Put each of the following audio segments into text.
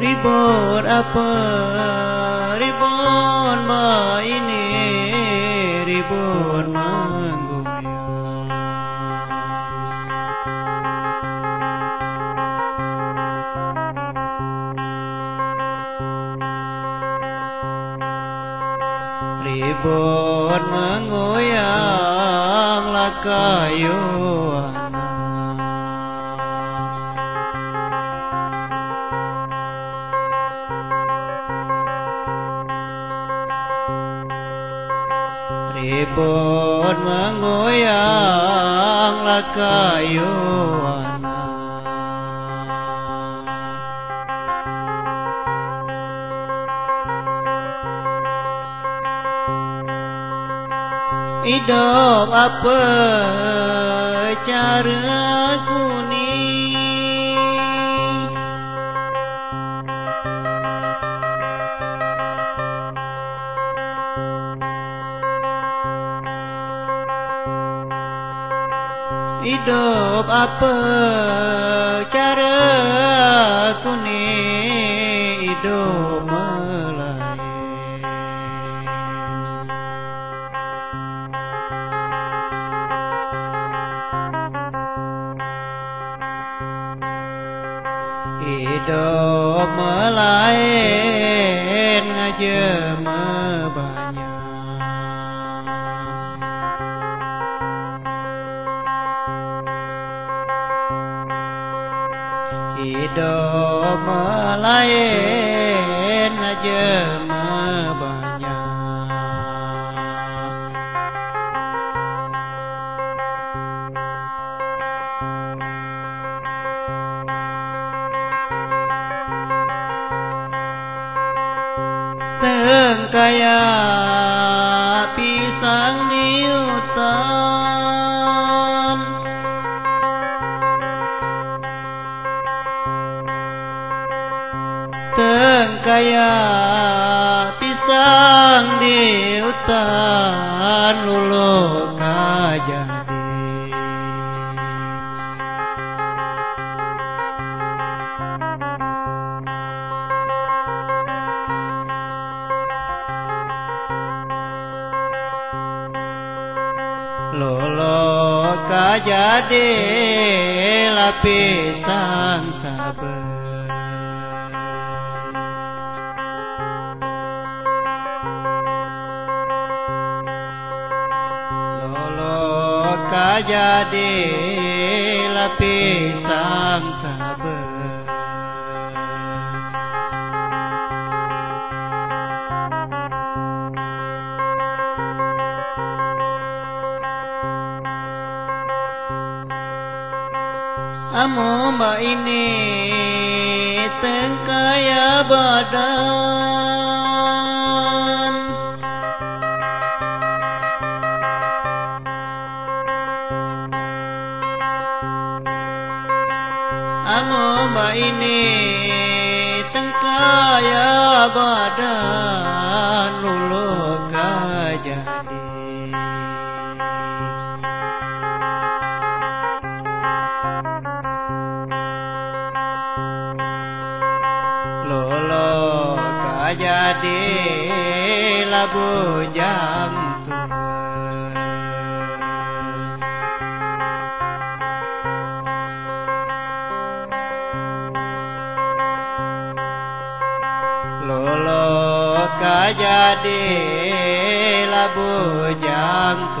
Ribut apa? Ribut ini Pun menguyang Lakayu Ribut menguyang lah kayu Hidup apa caraku ni? Hidup apa caraku ni? Hidup jema banyak Hidup melayan jema Tengkaya pisang di hutan. Tengkaya pisang di hutan Lulu Kajade lapisan sabar. Lolo kajade lapisan sabar ini tengkaya badan jadi labu jantung. Lolo jadi labu jantung.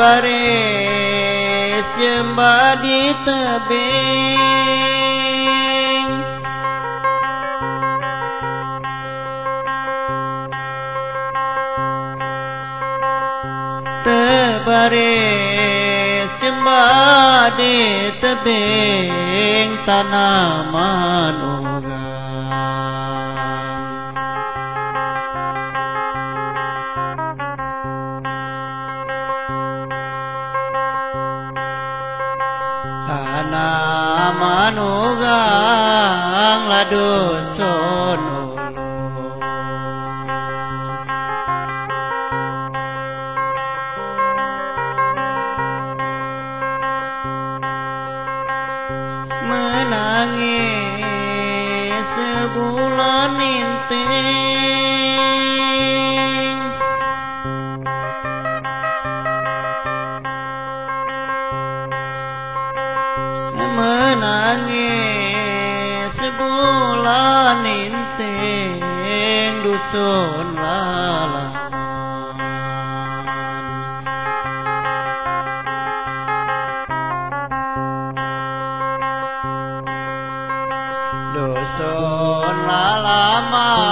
Tebaris jembah di tebing Tebaris jembah di tebing tanaman 도소 inting dusun lalaman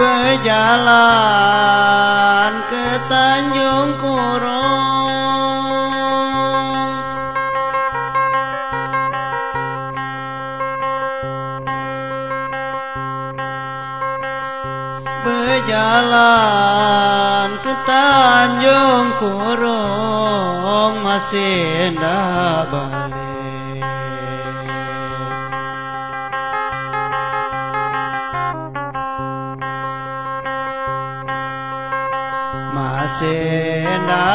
berjalan ke Tanjung Kurung berjalan ke Tanjung Kurung masih ndak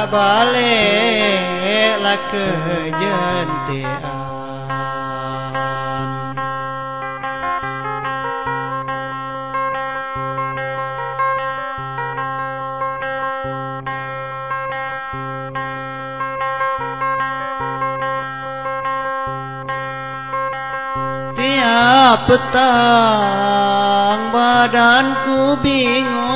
balik lah ke jentian Tiap petang badanku bingung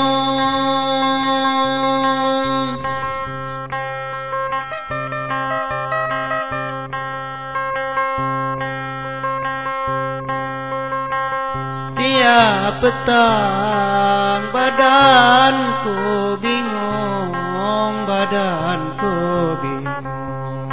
Tiap petang badanku bingung Badanku bingung.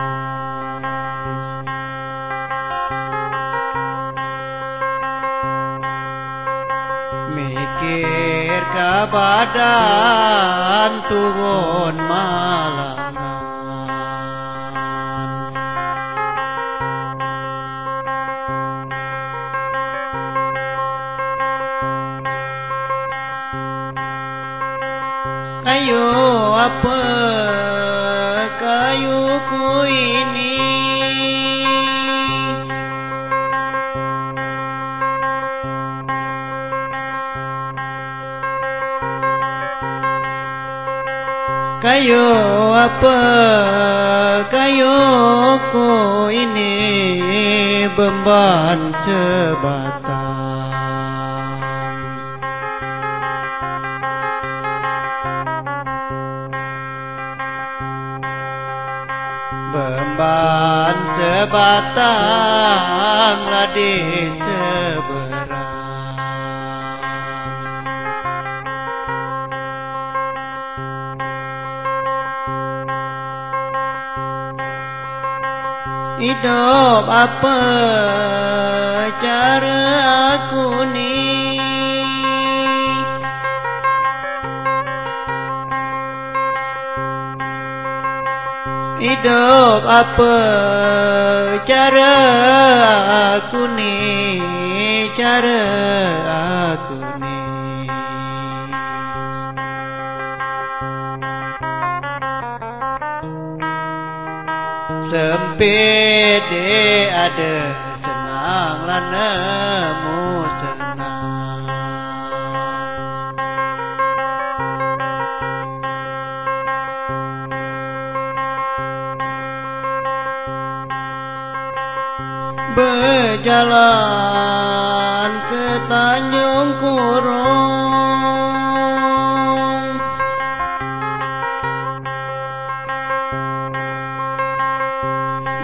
Mikir ke badan turun Kayu apa kayuku ini? Kayu apa kayuku ini? Beban sebatang sebatang ladi seberang. Hidup apa cara aku ni Hidup apa cara aku ni? Cara aku ni? Sempit ada senang lanemu senang Berjalan ke Tanjung Kurung.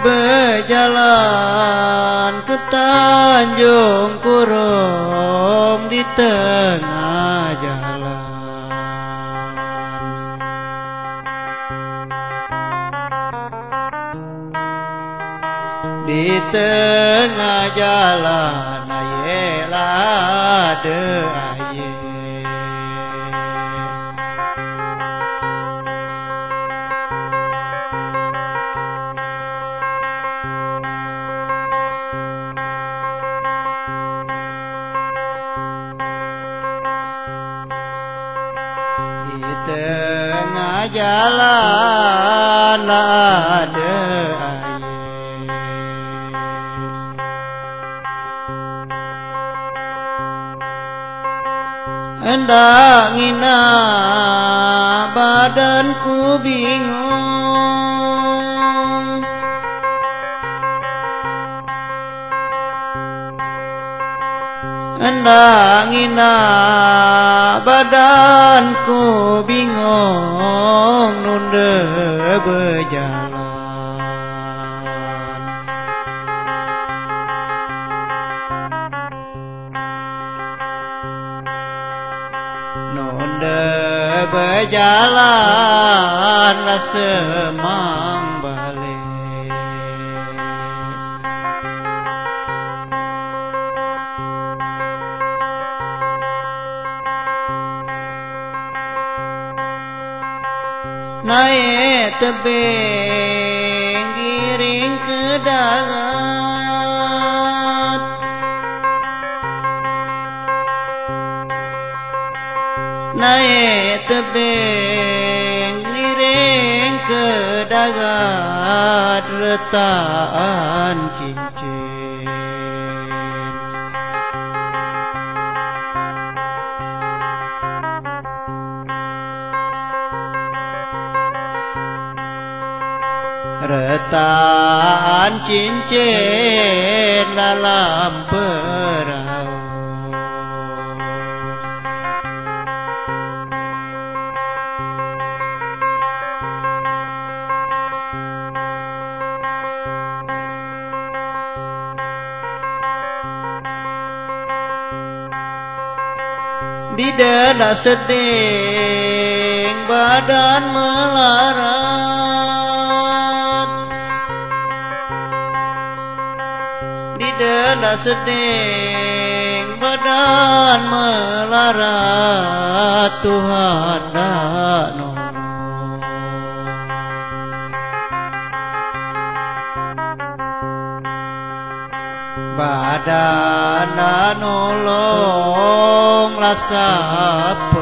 Berjalan ke Tanjung Kurung di tengah ti tơ na ya la na ye la de a ye ya la na. Hendak ngina badanku bingung. Hendak ngina badanku bingung. Nunda berjalan berjalan semang balik. Naik tebing giring ke darat kenyataan cincin. Retan cincin dalam ber Dada seding badan melarat. Di dada seding badan melarat Tuhan nolong Badan dak सा